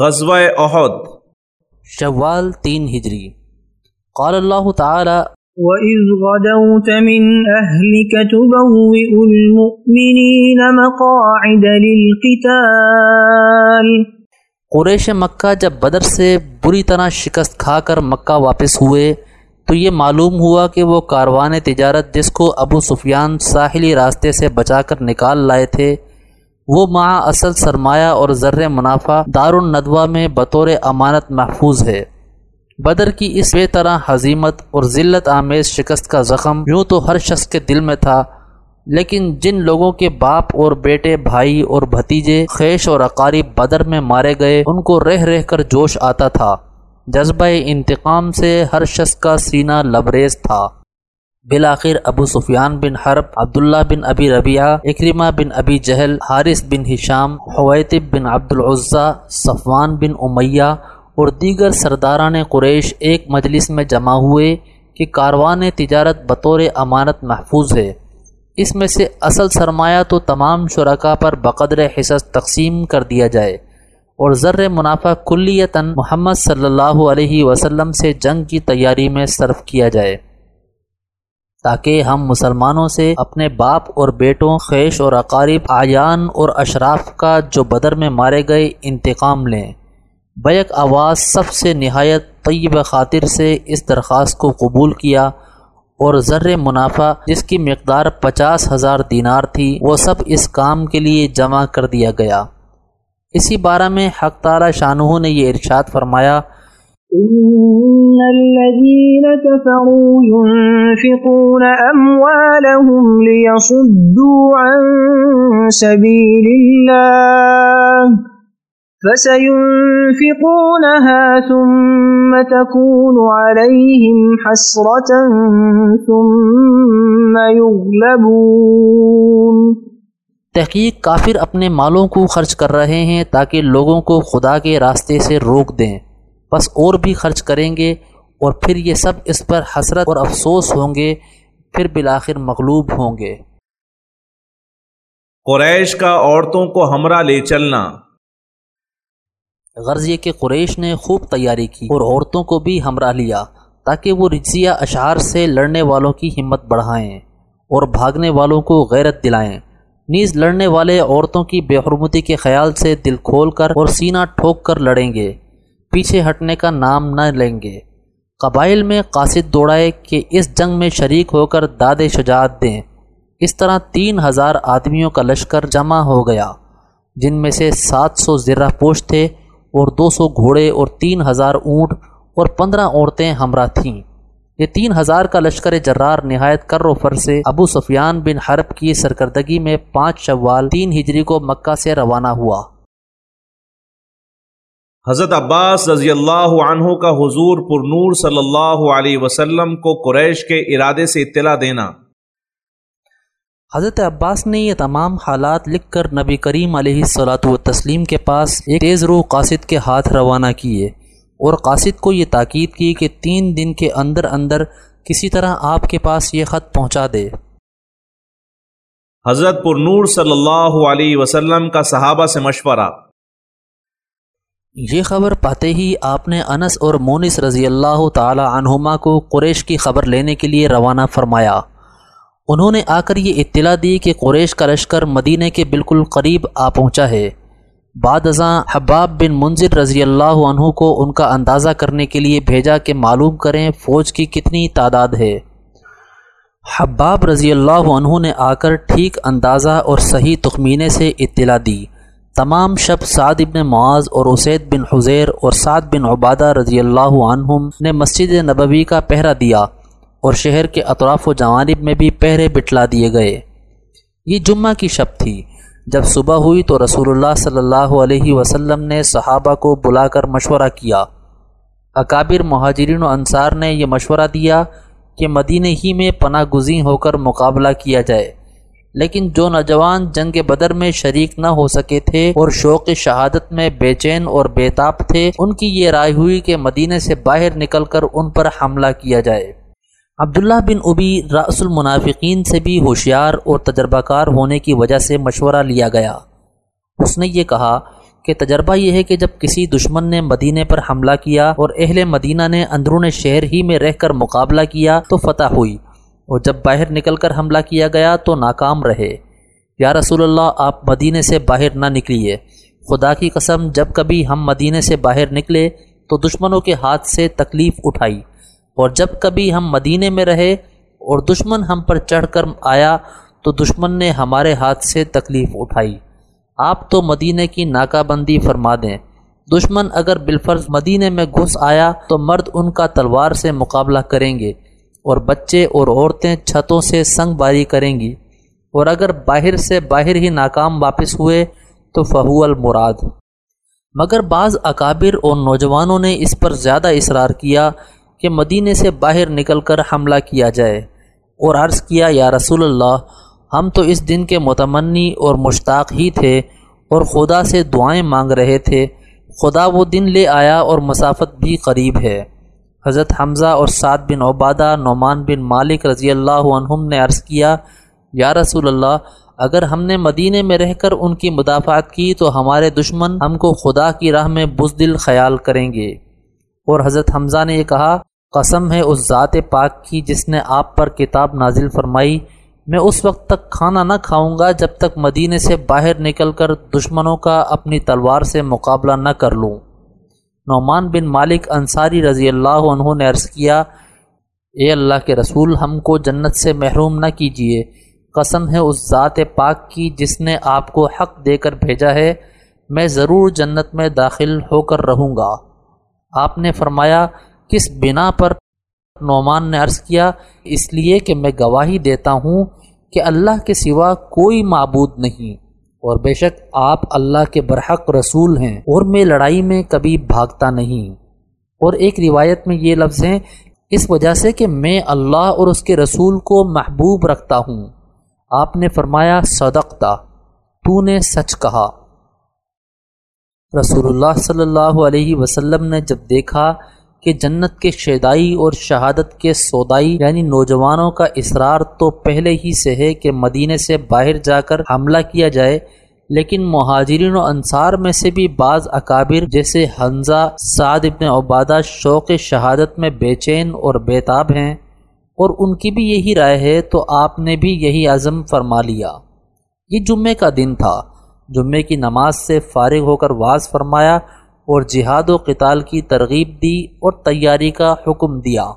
غزوہ احد۔ شوال تین ہجری۔ قال اللہ تعالی وَإِذْ غَدَوْتَ مِنْ أَهْلِكَ تُبَوِّئُ الْمُؤْمِنِينَ مَقَاعِدَ لِلْقِتَالِ۔ قریش مکہ جب بدر سے بری طرح شکست کھا کر مکہ واپس ہوئے تو یہ معلوم ہوا کہ وہ کاروان تجارت جس کو ابو سفیان ساحلی راستے سے بچا کر نکال لائے تھے وہ مع اصل سرمایہ اور ذر منافع دار الندوہ میں بطور امانت محفوظ ہے۔ بدر کی اس بے طرح حضیمت اور ذلت آمیز شکست کا زخم یوں تو ہر شخص کے دل میں تھا، لیکن جن لوگوں کے باپ اور بیٹے، بھائی اور بھتیجے، خیش اور اقارب بدر میں مارے گئے، ان کو رہ رہ کر جوش آتا تھا۔ جذبہ انتقام سے ہر شخص کا سینہ لبریز تھا۔ بالآخر ابو سفیان بن حرب، عبداللہ بن ابی ربیعہ، اکرمہ بن ابی جہل، حارث بن ہشام، حویتب بن عبدالعضیٰ صفوان بن امیہ اور دیگر سرداران قریش ایک مجلس میں جمع ہوئے کہ کاروان تجارت بطور امانت محفوظ ہے۔ اس میں سے اصل سرمایہ تو تمام شرکا پر بقدر حصص تقسیم کر دیا جائے اور ذر منافع کلیتاً محمد صلی اللہ علیہ وسلم سے جنگ کی تیاری میں صرف کیا جائے۔ تاکہ ہم مسلمانوں سے اپنے باپ اور بیٹوں، خیش اور اقارب آیان اور اشراف کا جو بدر میں مارے گئے انتقام لیں۔ بیک آواز سب سے نہایت طیب خاطر سے اس درخواست کو قبول کیا اور ذر منافع جس کی مقدار پچاس ہزار دینار تھی، وہ سب اس کام کے لیے جمع کر دیا گیا۔ اسی بارہ میں حق تعالی شاہ نے یہ ارشاد فرمایا إن الذين كفروا ينفقون أموالهم ليصدوا عن سبيل الله فسينفقونها ثم تكون عليهم حسرة ثم يغلبون تحقیق کافر اپنے مالوں کو خرچ کر رہے ہیں تاکہ لوگوں کو خدا کے راستے سے روک دیں۔ بس اور بھی خرچ کریں گے اور پھر یہ سب اس پر حسرت اور افسوس ہوں گے پھر بالآخر مغلوب ہوں گے۔ قریش کا عورتوں کو ہمراہ لے چلنا۔ غرض یہ کہ قریش نے خوب تیاری کی اور عورتوں کو بھی ہمراہ لیا تاکہ وہ رجزیہ اشعار سے لڑنے والوں کی ہمت بڑھائیں اور بھاگنے والوں کو غیرت دلائیں۔ نیز لڑنے والے عورتوں کی بے حرمتی کے خیال سے دل کھول کر اور سینہ ٹھوک کر لڑیں گے۔ پیچھے ہٹنے کا نام نہ لیں گے۔ قبائل میں قاصد دوڑائے کہ اس جنگ میں شریک ہو کر داد شجاعت دیں۔ اس طرح تین ہزار آدمیوں کا لشکر جمع ہو گیا، جن میں سے سات سو زرہ پوش تھے اور دو سو گھوڑے اور تین ہزار اونٹ اور پندرہ عورتیں ہمراہ تھیں۔ یہ تین ہزار کا لشکر جرار نہایت کر و فر سے ابو سفیان بن حرب کی سرکردگی میں پانچ شوال تین ہجری کو مکہ سے روانہ ہوا۔ حضرت عباس رضی اللہ عنہ کا حضور پر نور صلی اللہ علیہ وسلم کو قریش کے ارادے سے اطلاع دینا۔ حضرت عباس نے یہ تمام حالات لکھ کر نبی کریم علیہ السلاۃ و تسلیم کے پاس ایک تیز روح قاصد کے ہاتھ روانہ کیے اور قاصد کو یہ تاکید کی کہ تین دن کے اندر اندر کسی طرح آپ کے پاس یہ خط پہنچا دے۔ حضرت پر نور صلی اللہ علیہ وسلم کا صحابہ سے مشورہ۔ یہ خبر پاتے ہی آپ نے انس اور مونس رضی اللہ تعالی عنہما کو قریش کی خبر لینے کے لیے روانہ فرمایا۔ انہوں نے آ کر یہ اطلاع دی کہ قریش کا لشکر مدینہ کے بالکل قریب آ پہنچا ہے۔ بعد ازاں حباب بن منظر رضی اللہ عنہ کو ان کا اندازہ کرنے کے لیے بھیجا کہ معلوم کریں فوج کی کتنی تعداد ہے۔ حباب رضی اللہ عنہ نے آ کر ٹھیک اندازہ اور صحیح تخمینے سے اطلاع دی۔ تمام شب سعد بن معاذ اور اسید بن حزیر اور سعد بن عبادہ رضی اللہ عنہم نے مسجد نبوی کا پہرا دیا اور شہر کے اطراف و جوانب میں بھی پہرے بٹلا دیے گئے۔ یہ جمعہ کی شب تھی۔ جب صبح ہوئی تو رسول اللہ صلی اللہ علیہ وسلم نے صحابہ کو بلا کر مشورہ کیا۔ اکابر مہاجرین و انصار نے یہ مشورہ دیا کہ مدینہ ہی میں پناہ گزین ہو کر مقابلہ کیا جائے۔ لیکن جو نوجوان جنگ بدر میں شریک نہ ہو سکے تھے اور شوق شہادت میں بے چین اور بےتاب تھے، ان کی یہ رائے ہوئی کہ مدینہ سے باہر نکل کر ان پر حملہ کیا جائے۔ عبداللہ بن ابی راس المنافقین سے بھی ہوشیار اور تجربہ کار ہونے کی وجہ سے مشورہ لیا گیا۔ اس نے یہ کہا کہ تجربہ یہ ہے کہ جب کسی دشمن نے مدینے پر حملہ کیا اور اہل مدینہ نے اندرون شہر ہی میں رہ کر مقابلہ کیا تو فتح ہوئی۔ اور جب باہر نکل کر حملہ کیا گیا تو ناکام رہے۔ یا رسول اللہ، آپ مدینے سے باہر نہ نکلیے۔ خدا کی قسم، جب کبھی ہم مدینے سے باہر نکلے تو دشمنوں کے ہاتھ سے تکلیف اٹھائی۔ اور جب کبھی ہم مدینے میں رہے اور دشمن ہم پر چڑھ کر آیا تو دشمن نے ہمارے ہاتھ سے تکلیف اٹھائی۔ آپ تو مدینے کی ناکہ بندی فرما دیں۔ دشمن اگر بالفرض مدینے میں گھس آیا تو مرد ان کا تلوار سے مقابلہ کریں گے۔ اور بچے اور عورتیں چھتوں سے سنگ باری کریں گی۔ اور اگر باہر سے باہر ہی ناکام واپس ہوئے تو فہو المراد۔ مگر بعض اکابر اور نوجوانوں نے اس پر زیادہ اصرار کیا کہ مدینے سے باہر نکل کر حملہ کیا جائے اور عرض کیا، یا رسول اللہ، ہم تو اس دن کے متمنی اور مشتاق ہی تھے اور خدا سے دعائیں مانگ رہے تھے۔ خدا وہ دن لے آیا اور مسافت بھی قریب ہے۔ حضرت حمزہ اور سعد بن عبادہ، نعمان بن مالک رضی اللہ عنہم نے عرض کیا، یا رسول اللہ، اگر ہم نے مدینے میں رہ کر ان کی مدافعت کی تو ہمارے دشمن ہم کو خدا کی راہ میں بزدل خیال کریں گے۔ اور حضرت حمزہ نے یہ کہا، قسم ہے اس ذات پاک کی جس نے آپ پر کتاب نازل فرمائی۔ میں اس وقت تک کھانا نہ کھاؤں گا جب تک مدینے سے باہر نکل کر دشمنوں کا اپنی تلوار سے مقابلہ نہ کر لوں۔ نعمان بن مالک انصاری رضی اللہ عنہ نے عرض کیا، اے اللہ کے رسول، ہم کو جنت سے محروم نہ کیجیے قسم ہے اس ذات پاک کی جس نے آپ کو حق دے کر بھیجا ہے۔ میں ضرور جنت میں داخل ہو کر رہوں گا۔ آپ نے فرمایا، کس بنا پر؟ نعمان نے عرض کیا، اس لیے کہ میں گواہی دیتا ہوں کہ اللہ کے سوا کوئی معبود نہیں۔ اور بے شک آپ اللہ کے برحق رسول ہیں اور میں لڑائی میں کبھی بھاگتا نہیں۔ اور ایک روایت میں یہ لفظ ہیں اس وجہ سے کہ میں اللہ اور اس کے رسول کو محبوب رکھتا ہوں۔ آپ نے فرمایا، صدقتا، تو نے سچ کہا۔ رسول اللہ صلی اللہ علیہ وسلم نے جب دیکھا کہ جنت کے شیدائی اور شہادت کے سودائی یعنی نوجوانوں کا اصرار تو پہلے ہی سے ہے کہ مدینے سے باہر جا کر حملہ کیا جائے، لیکن مہاجرین و انصار میں سے بھی بعض اکابر جیسے حنزہ، سعد ابن عبادہ شوق شہادت میں بے چین اور بیتاب ہیں، اور ان کی بھی یہی رائے ہے تو آپ نے بھی یہی عزم فرما لیا۔ یہ جمعے کا دن تھا۔ جمعے کی نماز سے فارغ ہو کر واز فرمایا اور جہاد و قتال کی ترغیب دی اور تیاری کا حکم دیا۔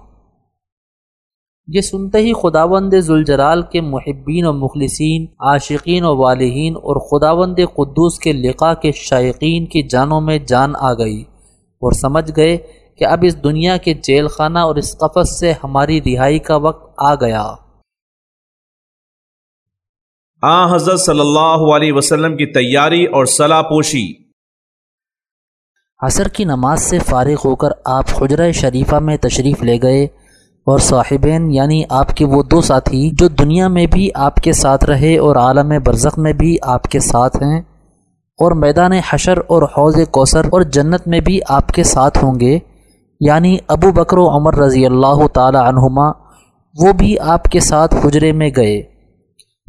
یہ سنتے ہی خداوند ذوالجلال کے محبین و مخلصین، عاشقین و والہین اور خداوند قدوس کے لقاء کے شائقین کی جانوں میں جان آ گئی اور سمجھ گئے کہ اب اس دنیا کے جیل خانہ اور اس قفص سے ہماری رہائی کا وقت آ گیا۔ آ حضرت صلی اللہ علیہ وسلم کی تیاری اور صلاح پوشی۔ عصر کی نماز سے فارغ ہو کر آپ حجرہ شریفہ میں تشریف لے گئے اور صاحبین یعنی آپ کے وہ دو ساتھی جو دنیا میں بھی آپ کے ساتھ رہے اور عالم برزخ میں بھی آپ کے ساتھ ہیں اور میدان حشر اور حوض کوثر اور جنت میں بھی آپ کے ساتھ ہوں گے یعنی ابو بکر و عمر رضی اللہ تعالی عنہما، وہ بھی آپ کے ساتھ حجرے میں گئے۔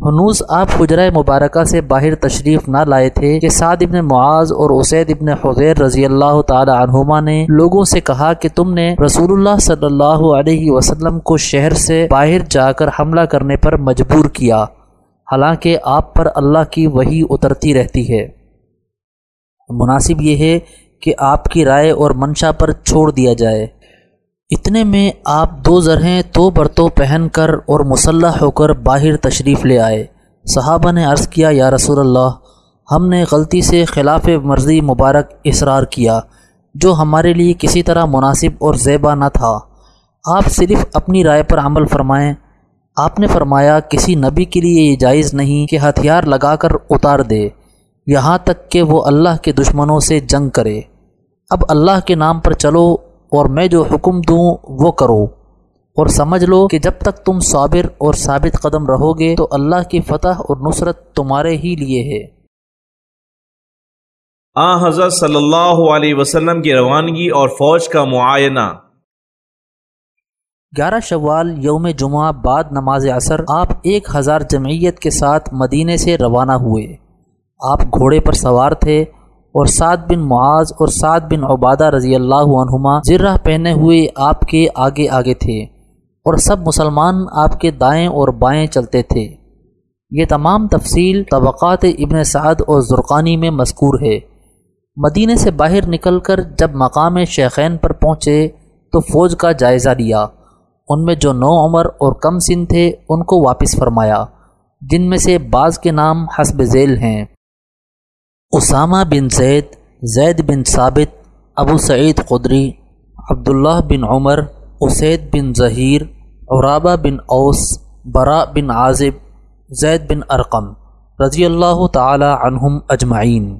ہنوز آپ حجرہ مبارکہ سے باہر تشریف نہ لائے تھے کہ سعد ابن معاذ اور اسید ابن حضیر رضی اللہ تعالی عنہما نے لوگوں سے کہا کہ تم نے رسول اللہ صلی اللہ علیہ وسلم کو شہر سے باہر جا کر حملہ کرنے پر مجبور کیا، حالانکہ آپ پر اللہ کی وہی اترتی رہتی ہے۔ مناسب یہ ہے کہ آپ کی رائے اور منشا پر چھوڑ دیا جائے۔ اتنے میں آپ دو ذرہیں تو برتوں پہن کر اور مسلح ہو کر باہر تشریف لے آئے۔ صحابہ نے عرض کیا، یا رسول اللہ، ہم نے غلطی سے خلاف مرضی مبارک اصرار کیا، جو ہمارے لیے کسی طرح مناسب اور زیبا نہ تھا۔ آپ صرف اپنی رائے پر عمل فرمائیں۔ آپ نے فرمایا، کسی نبی کے لیے یہ جائز نہیں کہ ہتھیار لگا کر اتار دے۔ یہاں تک کہ وہ اللہ کے دشمنوں سے جنگ کرے۔ اب اللہ کے نام پر چلو اور میں جو حکم دوں وہ کرو۔ اور سمجھ لو کہ جب تک تم صابر اور ثابت قدم رہو گے تو اللہ کی فتح اور نصرت تمہارے ہی لیے ہے۔ آ حضرت صلی اللہ علیہ وسلم کی روانگی اور فوج کا معائنہ۔ گیارہ شوال یوم جمعہ بعد نماز اثر آپ ایک ہزار جمعیت کے ساتھ مدینے سے روانہ ہوئے۔ آپ گھوڑے پر سوار تھے اور سعد بن معاذ اور سعد بن عبادہ رضی اللہ عنہما زرہ پہنے ہوئے آپ کے آگے آگے تھے اور سب مسلمان آپ کے دائیں اور بائیں چلتے تھے۔ یہ تمام تفصیل طبقات ابن سعد اور زرقانی میں مذکور ہے۔ مدینہ سے باہر نکل کر جب مقام شیخین پر پہنچے تو فوج کا جائزہ لیا۔ ان میں جو نو عمر اور کم سن تھے ان کو واپس فرمایا، جن میں سے بعض کے نام حسب ذیل ہیں۔ اسامہ بن زید زید بن ثابت، ابو سعید قدری، عبداللہ بن عمر، اسید بن ظہیر عرابہ بن اوس برا بن عازب، زید بن ارقم رضی اللہ تعالی عنہم اجمعین۔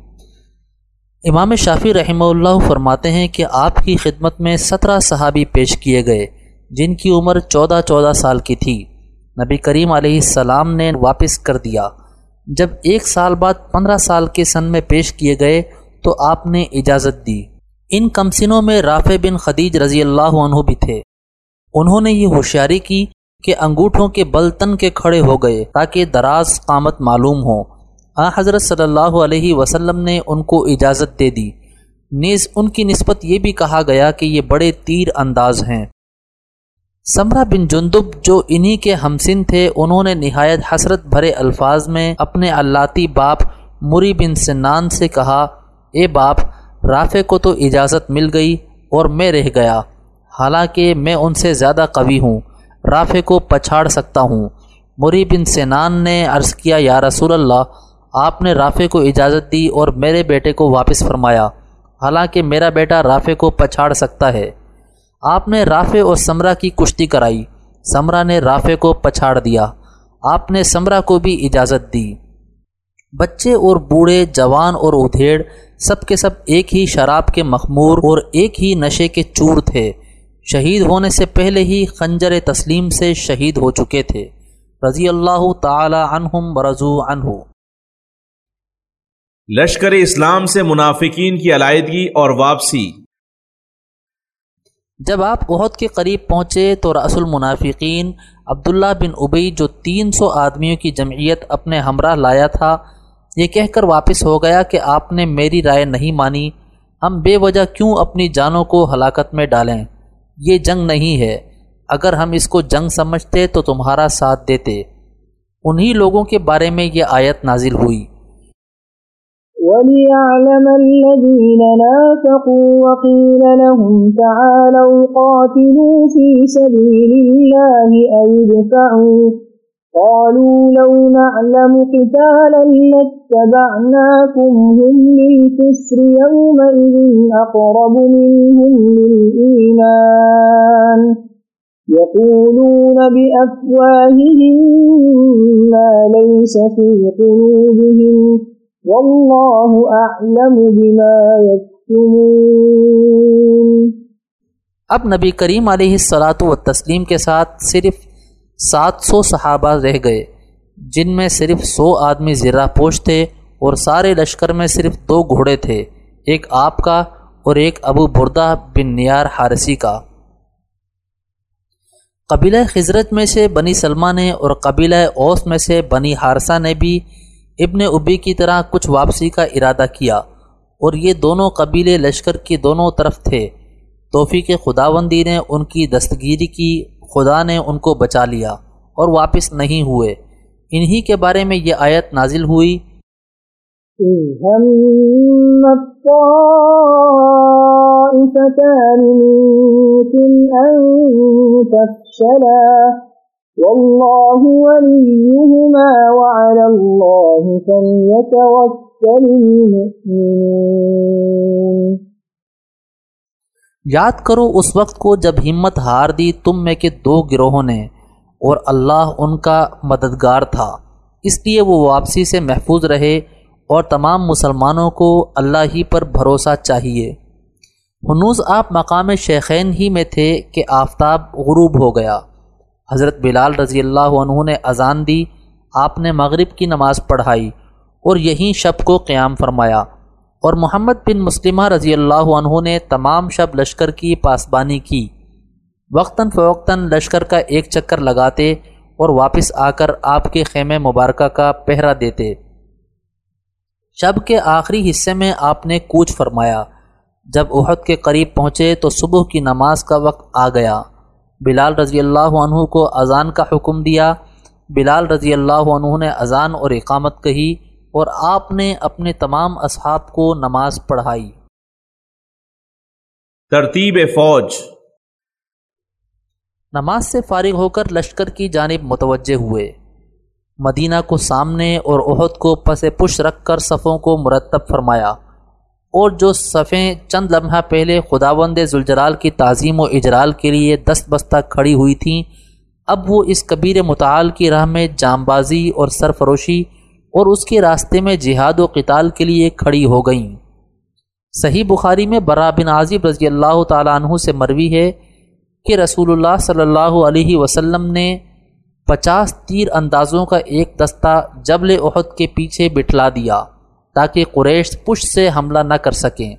امام شافی رحمہ اللہ فرماتے ہیں کہ آپ کی خدمت میں سترہ صحابی پیش کیے گئے، جن کی عمر چودہ چودہ سال کی تھی۔ نبی کریم علیہ السلام نے واپس کر دیا۔ جب ایک سال بعد پندرہ سال کے سن میں پیش کیے گئے تو آپ نے اجازت دی۔ ان کمسنوں میں رافع بن خدیج رضی اللہ عنہ بھی تھے۔ انہوں نے یہ ہوشیاری کی کہ انگوٹھوں کے بل تن کے کھڑے ہو گئے تاکہ دراز قامت معلوم ہو۔ آ حضرت صلی اللہ علیہ وسلم نے ان کو اجازت دے دی۔ نیز ان کی نسبت یہ بھی کہا گیا کہ یہ بڑے تیر انداز ہیں۔ سمرہ بن جندب جو انہی کے ہمسن تھے، انہوں نے نہایت حسرت بھرے الفاظ میں اپنے اللہ باپ مری بن سنان سے کہا، اے باپ، رافع کو تو اجازت مل گئی اور میں رہ گیا، حالانکہ میں ان سے زیادہ قوی ہوں، رافع کو پچھاڑ سکتا ہوں۔ مری بن سینان نے عرض کیا، یا رسول اللہ، آپ نے رافع کو اجازت دی اور میرے بیٹے کو واپس فرمایا، حالانکہ میرا بیٹا رافع کو پچھاڑ سکتا ہے۔ آپ نے رافع اور سمرہ کی کشتی کرائی۔ سمرہ نے رافع کو پچھاڑ دیا۔ آپ نے سمرہ کو بھی اجازت دی۔ بچے اور بوڑھے، جوان اور ادھیڑ سب کے سب ایک ہی شراب کے مخمور اور ایک ہی نشے کے چور تھے۔ شہید ہونے سے پہلے ہی خنجر تسلیم سے شہید ہو چکے تھے۔ رضی اللہ تعالی عنہم برضو عنہ۔ لشکر اسلام سے منافقین کی علیحدگی اور واپسی۔ جب آپ عہد کے قریب پہنچے تو رأس المنافقین عبداللہ بن ابئی جو تین سو آدمیوں کی جمعیت اپنے ہمراہ لایا تھا، یہ کہہ کر واپس ہو گیا کہ آپ نے میری رائے نہیں مانی۔ ہم بے وجہ کیوں اپنی جانوں کو ہلاکت میں ڈالیں؟ یہ جنگ نہیں ہے۔ اگر ہم اس کو جنگ سمجھتے تو تمہارا ساتھ دیتے۔ انہی لوگوں کے بارے میں یہ آیت نازل ہوئی۔ وَلِيَعْلَمَ الَّذِينَ نَافَقُوا وَقِيلَ لَهُمْ تَعَالَوْا قَاتِلُوا فِي سَبِيلِ اللَّهِ أَيْدْفَعُوا قالوا لو نعلم قتالا لاتبعناكم هم للكسر يومئذ أقرب منهم للإيمان يقولون بأفواههم ما ليس في قلوبهم والله أعلم بما يكتمون. اب نبی کریم علیہ السلاۃ و تسلیم کے ساتھ صرف سات سو صحابہ رہ گئے، جن میں صرف سو آدمی زرہ پوش تھے اور سارے لشکر میں صرف دو گھوڑے تھے، ایک آپ کا اور ایک ابو بردہ بن نیار حارسی کا۔ قبیلہ خزرت میں سے بنی سلمہ نے اور قبیلہ اوس میں سے بنی حارثہ نے بھی ابن ابی کی طرح کچھ واپسی کا ارادہ کیا اور یہ دونوں قبیلے لشکر کی دونوں طرف تھے۔ توفیق خداوندی نے ان کی دستگیری کی، خدا نے ان کو بچا لیا اور واپس نہیں ہوئے۔ انہی کے بارے میں یہ آیت نازل ہوئی۔ یاد کرو اس وقت کو جب ہمت ہار دی تم میں کے دو گروہوں نے اور اللہ ان کا مددگار تھا، اس لیے وہ واپسی سے محفوظ رہے اور تمام مسلمانوں کو اللہ ہی پر بھروسہ چاہیے۔ ہنوز آپ مقام شیخین ہی میں تھے کہ آفتاب غروب ہو گیا۔ حضرت بلال رضی اللہ عنہ نے اذان دی، آپ نے مغرب کی نماز پڑھائی اور یہیں شب کو قیام فرمایا۔ اور محمد بن مسلمہ رضی اللہ عنہ نے تمام شب لشکر کی پاسبانی کی۔ وقتاً فوقتاً لشکر کا ایک چکر لگاتے اور واپس آ کر آپ کے خیمے مبارکہ کا پہرا دیتے۔ شب کے آخری حصے میں آپ نے کوچ فرمایا۔ جب احد کے قریب پہنچے تو صبح کی نماز کا وقت آ گیا۔ بلال رضی اللہ عنہ کو اذان کا حکم دیا۔ بلال رضی اللہ عنہ نے اذان اور اقامت کہی اور آپ نے اپنے تمام اصحاب کو نماز پڑھائی۔ ترتیب فوج۔ نماز سے فارغ ہو کر لشکر کی جانب متوجہ ہوئے۔ مدینہ کو سامنے اور عہد کو پس پش رکھ کر صفوں کو مرتب فرمایا۔ اور جو صفیں چند لمحہ پہلے خداوند زلجلال کی تعظیم و اجرال کے لیے دست بستہ کھڑی ہوئی تھیں، اب وہ اس کبیر متعال کی راہ میں جام بازی اور سرفروشی اور اس کے راستے میں جہاد و قتال کے لیے کھڑی ہو گئیں۔ صحیح بخاری میں برا بن عازب رضی اللہ تعالیٰ عنہ سے مروی ہے کہ رسول اللہ صلی اللہ علیہ وسلم نے پچاس تیر اندازوں کا ایک دستہ جبل عہد کے پیچھے بٹھلا دیا۔ تاکہ قریش پش سے حملہ نہ کر سکیں۔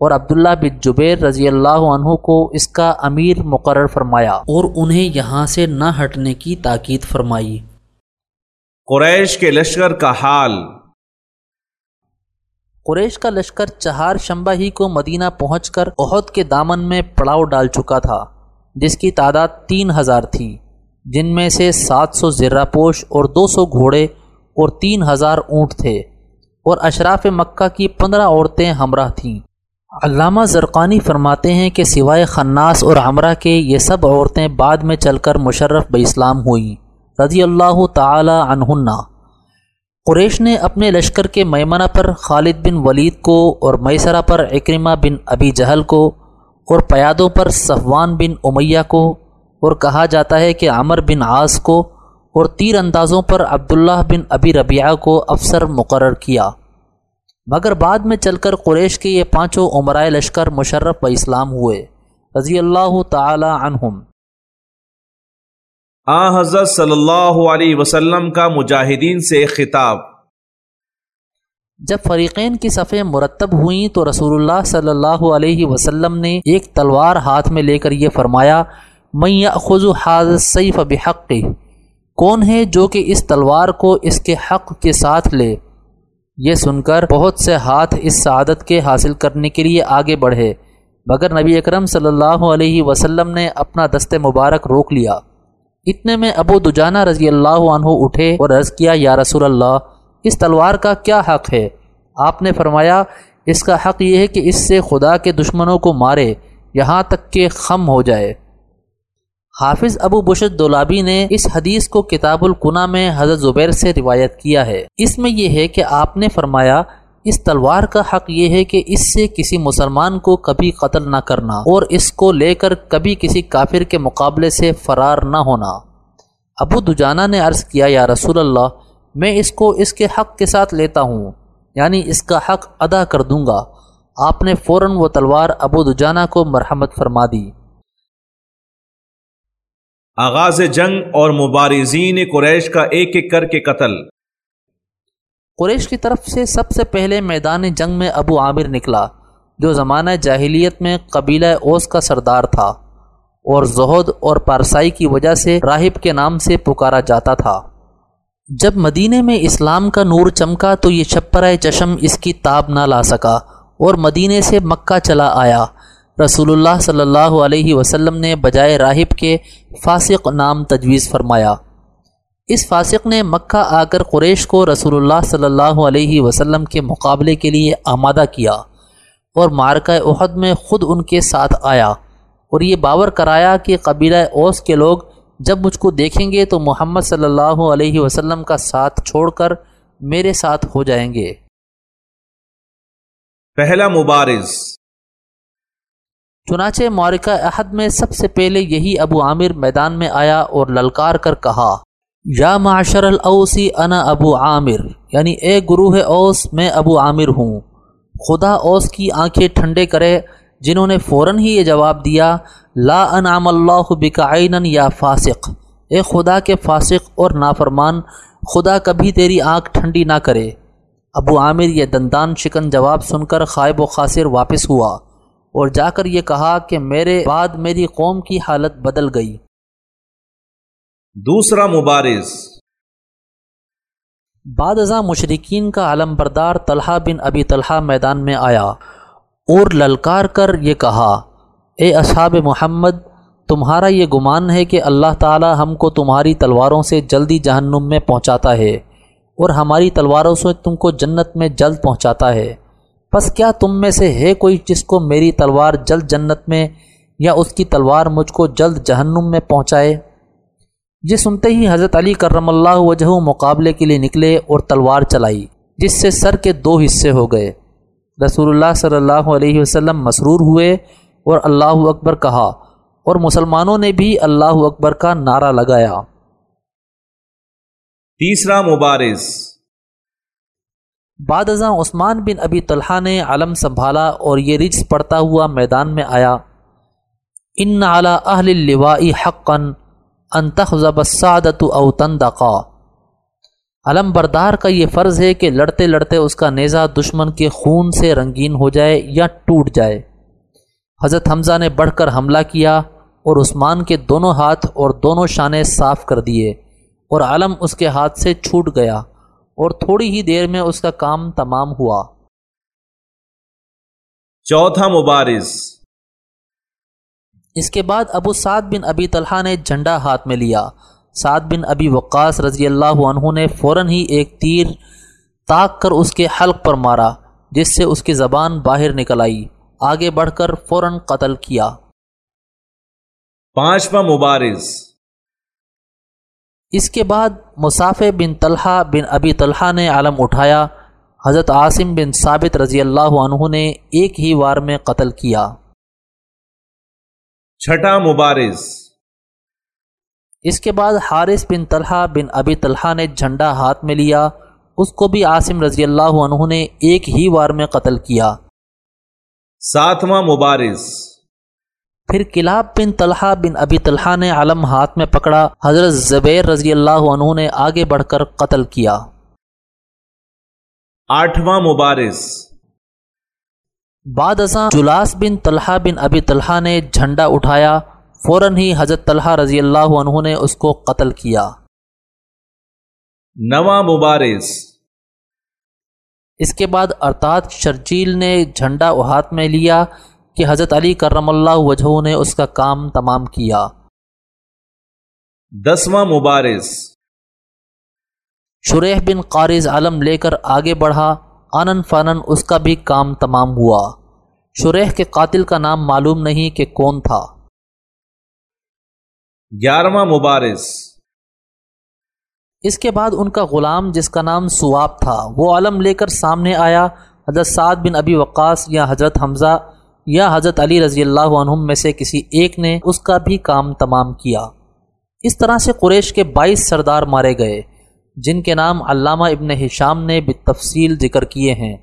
اور عبداللہ بن جبیر رضی اللہ عنہ کو اس کا امیر مقرر فرمایا اور انہیں یہاں سے نہ ہٹنے کی تاکید فرمائی۔ قریش کے لشکر کا حال۔ قریش کا لشکر چہار شمبہ ہی کو مدینہ پہنچ کر عہد کے دامن میں پڑاؤ ڈال چکا تھا جس کی تعداد تین ہزار تھی جن میں سے سات سو زرہ پوش اور دو سو گھوڑے اور تین ہزار اونٹ تھے۔ اور اشراف مکہ کی پندرہ عورتیں ہمراہ تھیں۔ علامہ زرقانی فرماتے ہیں کہ سوائے خناس اور عمرہ کے یہ سب عورتیں بعد میں چل کر مشرف بہ اسلام ہوئیں۔ رضی اللہ تعالی عنہنہ قریش نے اپنے لشکر کے میمنہ پر خالد بن ولید کو اور میسرہ پر اکرمہ بن ابی جہل کو اور پیادوں پر صفوان بن امیہ کو اور کہا جاتا ہے کہ عمر بن عاص کو اور تیر اندازوں پر عبداللہ بن ابی ربیعہ کو افسر مقرر کیا۔ مگر بعد میں چل کر قریش کے یہ پانچوں عمرائے لشکر مشرف و اسلام ہوئے۔ رضی اللہ تعالی عنہم۔ آ حضرت صلی اللہ علیہ وسلم کا مجاہدین سے خطاب۔ جب فریقین کی صفیں مرتب ہوئیں تو رسول اللہ صلی اللہ علیہ وسلم نے ایک تلوار ہاتھ میں لے کر یہ فرمایا میں خز حاض سیف بحق کون ہے جو کہ اس تلوار کو اس کے حق کے ساتھ لے؟ یہ سن کر بہت سے ہاتھ اس سعادت کے حاصل کرنے کے لیے آگے بڑھے، مگر نبی اکرم صلی اللہ علیہ وسلم نے اپنا دست مبارک روک لیا۔ اتنے میں ابو دجانہ رضی اللہ عنہ اٹھے اور عرض کیا، یا رسول اللہ، اس تلوار کا کیا حق ہے؟ آپ نے فرمایا، اس کا حق یہ ہے کہ اس سے خدا کے دشمنوں کو مارے، یہاں تک کہ خم ہو جائے۔ حافظ ابو بشد دولابی نے اس حدیث کو کتاب القنا میں حضرت زبیر سے روایت کیا ہے۔ اس میں یہ ہے کہ آپ نے فرمایا، اس تلوار کا حق یہ ہے کہ اس سے کسی مسلمان کو کبھی قتل نہ کرنا اور اس کو لے کر کبھی کسی کافر کے مقابلے سے فرار نہ ہونا۔ ابو دجانہ نے عرض کیا، یا رسول اللہ، میں اس کو اس کے حق کے ساتھ لیتا ہوں یعنی اس کا حق ادا کر دوں گا۔ آپ نے فوراً وہ تلوار ابو دجانہ کو مرحمت فرما دی۔ آغاز جنگ اور مبارزین قریش کا ایک ایک کر کے قتل۔ قریش کی طرف سے سب سے پہلے میدان جنگ میں ابو عامر نکلا، جو زمانہ جاہلیت میں قبیلہ اوس کا سردار تھا اور زہد اور پارسائی کی وجہ سے راہب کے نام سے پکارا جاتا تھا۔ جب مدینے میں اسلام کا نور چمکا تو یہ چھپرائے چشم اس کی تاب نہ لا سکا اور مدینے سے مکہ چلا آیا۔ رسول اللہ صلی اللہ علیہ وسلم نے بجائے راہب کے فاسق نام تجویز فرمایا۔ اس فاسق نے مکہ آ کر قریش کو رسول اللہ صلی اللہ علیہ وسلم کے مقابلے کے لیے آمادہ کیا اور مارکہ احد میں خود ان کے ساتھ آیا اور یہ باور کرایا کہ قبیلہ اوس کے لوگ جب مجھ کو دیکھیں گے تو محمد صلی اللہ علیہ وسلم کا ساتھ چھوڑ کر میرے ساتھ ہو جائیں گے۔ پہلا مبارز چنانچہ مورکہ احد میں سب سے پہلے یہی ابو عامر میدان میں آیا اور للکار کر کہا، یا معاشر الاوسی انا ابو عامر یعنی اے گروہ اوس، میں ابو عامر ہوں۔ خدا اوس کی آنکھیں ٹھنڈے کرے، جنہوں نے فوراً ہی یہ جواب دیا، لا انعام اللہ بکعین یا فاسق اے خدا کے فاسق اور نافرمان، خدا کبھی تیری آنکھ ٹھنڈی نہ کرے۔ ابو عامر یہ دندان شکن جواب سن کر خائب و خاصر واپس ہوا۔ اور جا کر یہ کہا کہ میرے بعد میری قوم کی حالت بدل گئی۔ دوسرا مبارز۔ بعد ازاں مشرقین کا علم بردار طلحہ بن ابی طلحہ میدان میں آیا اور للکار کر یہ کہا اے اصحاب محمد تمہارا یہ گمان ہے کہ اللہ تعالی ہم کو تمہاری تلواروں سے جلدی جہنم میں پہنچاتا ہے اور ہماری تلواروں سے تم کو جنت میں جلد پہنچاتا ہے۔ بس کیا تم میں سے ہے کوئی جس کو میری تلوار جلد جنت میں یا اس کی تلوار مجھ کو جلد جہنم میں پہنچائے؟ یہ سنتے ہی حضرت علی کرم اللہ وجہ مقابلے کے لیے نکلے اور تلوار چلائی، جس سے سر کے دو حصے ہو گئے۔ رسول اللہ صلی اللہ علیہ وسلم مسرور ہوئے اور اللہ اکبر کہا، اور مسلمانوں نے بھی اللہ اکبر کا نعرہ لگایا۔ تیسرا مبارز۔ بعد ازاں عثمان بن ابی طلحہ نے علم سنبھالا اور یہ رجس پڑتا ہوا میدان میں آیا۔ ان اعلیٰ اہل اللوائی حقن انتخب سعادت او تندقا علم بردار کا یہ فرض ہے کہ لڑتے لڑتے اس کا نیزہ دشمن کے خون سے رنگین ہو جائے یا ٹوٹ جائے۔ حضرت حمزہ نے بڑھ کر حملہ کیا اور عثمان کے دونوں ہاتھ اور دونوں شانے صاف کر دیے اور علم اس کے ہاتھ سے چھوٹ گیا۔ اور تھوڑی ہی دیر میں اس کا کام تمام ہوا۔ چوتھا مبارز۔ اس کے بعد ابو سعد بن ابی طلحہ نے جھنڈا ہاتھ میں لیا۔ سعد بن ابی وقاص رضی اللہ عنہ نے فوراً ہی ایک تیر تاک کر اس کے حلق پر مارا جس سے اس کی زبان باہر نکل آئی۔ آگے بڑھ کر فوراً قتل کیا۔ پانچواں مبارز۔ اس کے بعد مسافع بن طلحہ بن ابی طلحہ نے علم اٹھایا۔ حضرت عاصم بن ثابت رضی اللہ عنہ نے ایک ہی وار میں قتل کیا۔ چھٹا مبارز۔ اس کے بعد حارث بن طلحہ بن ابی طلحہ نے جھنڈا ہاتھ میں لیا۔ اس کو بھی عاصم رضی اللہ عنہ نے ایک ہی وار میں قتل کیا۔ ساتواں مبارز۔ پھر کلاب بن طلحہ بن ابی طلحہ نے علم ہاتھ میں پکڑا حضرت زبیر رضی اللہ عنہ نے آگے بڑھ کر قتل کیا۔ آٹھواں مبارز۔ بعد ازاں جلاس بن طلحہ بن ابی طلحہ نے جھنڈا اٹھایا فوراً ہی حضرت طلحہ رضی اللہ عنہ نے اس کو قتل کیا۔ نواں مبارز۔ اس کے بعد ارتاد شرجیل نے جھنڈا ہاتھ میں لیا کہ حضرت علی کرم اللہ وجہ نے اس کا کام تمام کیا۔ دسواں مبارز۔ شریح بن قارض علم لے کر آگے بڑھا آنن فانن اس کا بھی کام تمام ہوا۔ شریح کے قاتل کا نام معلوم نہیں کہ کون تھا۔ گیارہواں مبارز۔ اس کے بعد ان کا غلام جس کا نام سواب تھا وہ علم لے کر سامنے آیا حضرت سعد بن ابی وقاص یا حضرت حمزہ یا حضرت علی رضی اللہ عنہم میں سے کسی ایک نے اس کا بھی کام تمام کیا۔ اس طرح سے قریش کے بائیس سردار مارے گئے، جن کے نام علامہ ابن حشام نے بتفصیل ذکر کیے ہیں۔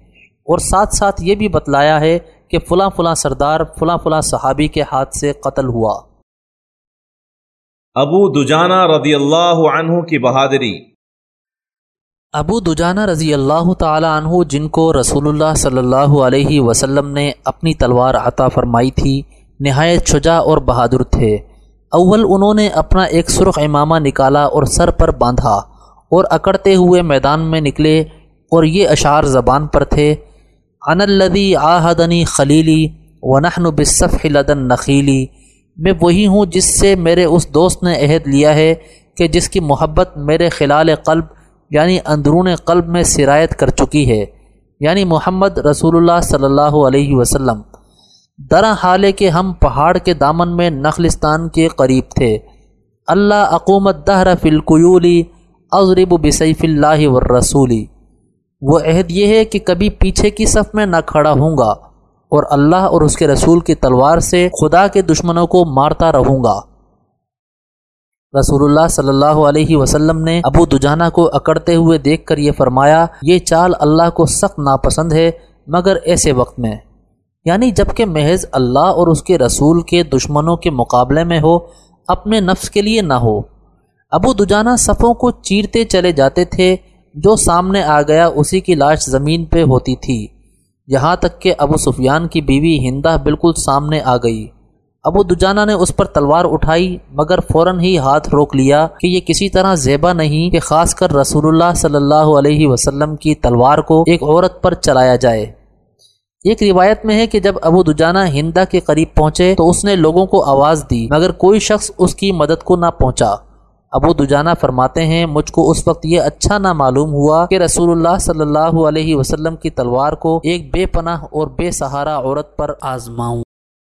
اور ساتھ ساتھ یہ بھی بتلایا ہے کہ فلاں فلاں سردار فلاں فلاں صحابی کے ہاتھ سے قتل ہوا۔ ابو دجانہ رضی اللہ عنہ کی بہادری۔ ابو دجانہ رضی اللہ تعالی عنہ، جن کو رسول اللہ صلی اللہ علیہ وسلم نے اپنی تلوار عطا فرمائی تھی، نہایت شجاع اور بہادر تھے۔ اول انہوں نے اپنا ایک سرخ امامہ نکالا اور سر پر باندھا اور اکڑتے ہوئے میدان میں نکلے اور یہ اشعار زبان پر تھے ان الدی آہدنی خلیلی ونحن بصف لدن نخیلی میں وہی ہوں جس سے میرے اس دوست نے عہد لیا ہے کہ جس کی محبت میرے خلال قلب یعنی اندرون قلب میں سرایت کر چکی ہے یعنی محمد رسول اللہ صلی اللہ علیہ وسلم۔ درا حال کہ ہم پہاڑ کے دامن میں نخلستان کے قریب تھے۔ اللہ اقومت دہر فلقیولی اضرب بصیف اللہ ورسولی وہ عہد یہ ہے کہ کبھی پیچھے کی صف میں نہ کھڑا ہوں گا اور اللہ اور اس کے رسول کی تلوار سے خدا کے دشمنوں کو مارتا رہوں گا۔ رسول اللہ صلی اللہ علیہ وسلم نے ابو دجانہ کو اکڑتے ہوئے دیکھ کر یہ فرمایا، یہ چال اللہ کو سخت ناپسند ہے، مگر ایسے وقت میں۔ یعنی جبکہ محض اللہ اور اس کے رسول کے دشمنوں کے مقابلے میں ہو، اپنے نفس کے لیے نہ ہو۔ ابو دجانہ صفوں کو چیرتے چلے جاتے تھے، جو سامنے آ گیا اسی کی لاش زمین پہ ہوتی تھی۔ یہاں تک کہ ابو سفیان کی بیوی ہندہ بالکل سامنے آ گئی۔ ابو دجانہ نے اس پر تلوار اٹھائی، مگر فوراً ہی ہاتھ روک لیا کہ یہ کسی طرح زیبا نہیں کہ خاص کر رسول اللہ صلی اللہ علیہ وسلم کی تلوار کو ایک عورت پر چلایا جائے۔ ایک روایت میں ہے کہ جب ابو دجانہ ہندا کے قریب پہنچے تو اس نے لوگوں کو آواز دی، مگر کوئی شخص اس کی مدد کو نہ پہنچا۔ ابو دجانہ فرماتے ہیں، مجھ کو اس وقت یہ اچھا نہ معلوم ہوا کہ رسول اللہ صلی اللہ علیہ وسلم کی تلوار کو ایک بے پناہ اور بے سہارا عورت پر آزماؤں۔